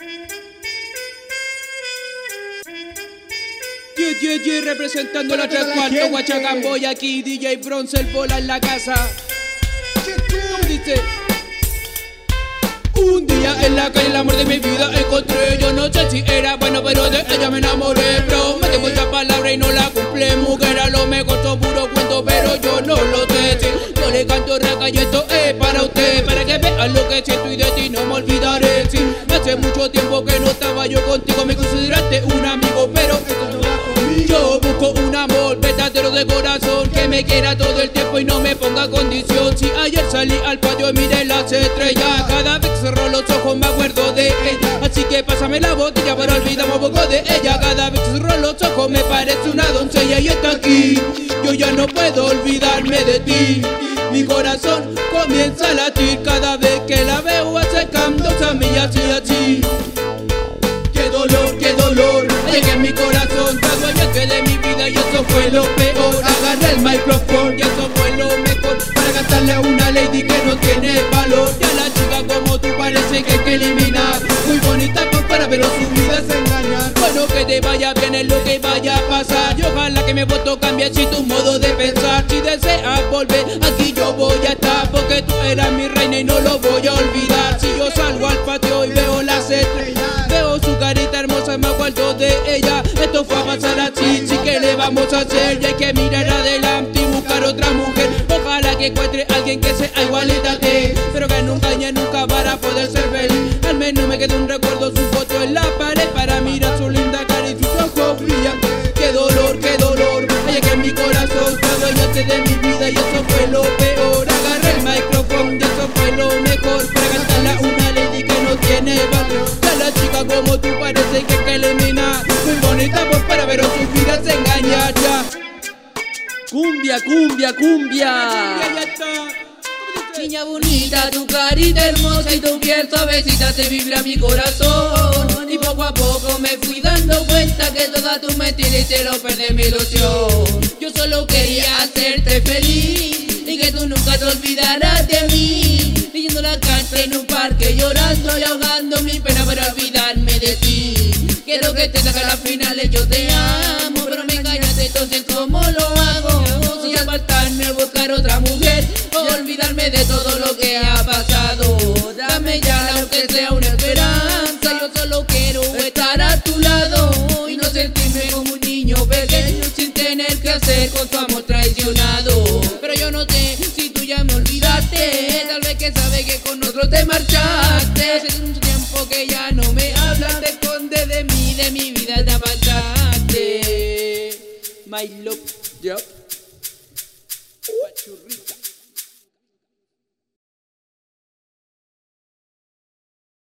Yeah, yeah, yeah, representando la tres cuartos, Guachacamboy aquí, DJ Bronze, el bola en la casa. ¿Cómo dice? Un día en la calle, el amor de mi vida encontré. Yo no sé si era bueno, pero de ella me enamoré. Bro, me tengo palabra y no la cumple. Mujer, a lo mejor son puro cuento, pero yo no lo sé. Yo le canto raca y esto es para usted. Para que vean lo que siento y de ti no me olvidaré. Sí, mucho tiempo que no estaba yo contigo. Me consideraste un amigo, pero yo busco un amor verdadero de corazón que me quiera todo el tiempo y no me ponga condición. Si ayer salí al patio y miré las estrellas, cada vez que cerro los ojos me acuerdo de ella. Así que pásame la botella para olvidarme un poco de ella. Cada vez que cerro los ojos me parece una doncella y está aquí. Yo ya no puedo olvidarme de ti. Mi corazón comienza a latir cada vez que la veo acercándose a mí así hay que mi corazón que de mi vida y eso fue lo peor. Agarré el micrófono y eso fue lo mejor. Para cantarle a una lady que no tiene valor. Y a la chica como tú parece que hay que eliminar. Muy bonita por fuera, pero su vida es engañar. Bueno, que te vaya bien es lo que vaya a pasar. Y ojalá que mi voto cambie si tu modo de pensar. Si deseas volver, aquí yo voy a estar. Porque tú eras mi reina y no lo voy a olvidar. Si yo salgo al patio y veo las estrellas, veo su carita hermosa, me acuerdo de. Esto fue a pasar así, sí que le vamos a hacer. Y hay que mirar adelante y buscar otra mujer. Ojalá que encuentre alguien que sea igualita a ti. Pero que no engañe nunca para poder ser feliz. Al menos me quede un recuerdo, pero su vida se engaña ya. Cumbia, cumbia, cumbia. Niña bonita, tu carita hermosa y tu piel suavecita te vibra mi corazón. Y poco a poco me fui dando cuenta que toda tu mentira y te lo perdí mi ilusión. Yo solo quería hacerte feliz y que tú nunca te olvidaras de mí. Leyendo la carta en un parque, llorando y ahogando mi pena para olvidarme de ti. Quiero que te saque a las finales, yo te de todo lo que ha pasado. Dame ya, aunque sea una esperanza, yo solo quiero estar a tu lado y no sentirme como un niño pequeño sin tener que hacer con tu amor traicionado. Pero yo no sé si tú ya me olvidaste, tal vez que sabes que con otro te marchaste. Hace mucho tiempo que ya no me hablas, te escondes de mí, de mi vida te apartaste. My love, yup.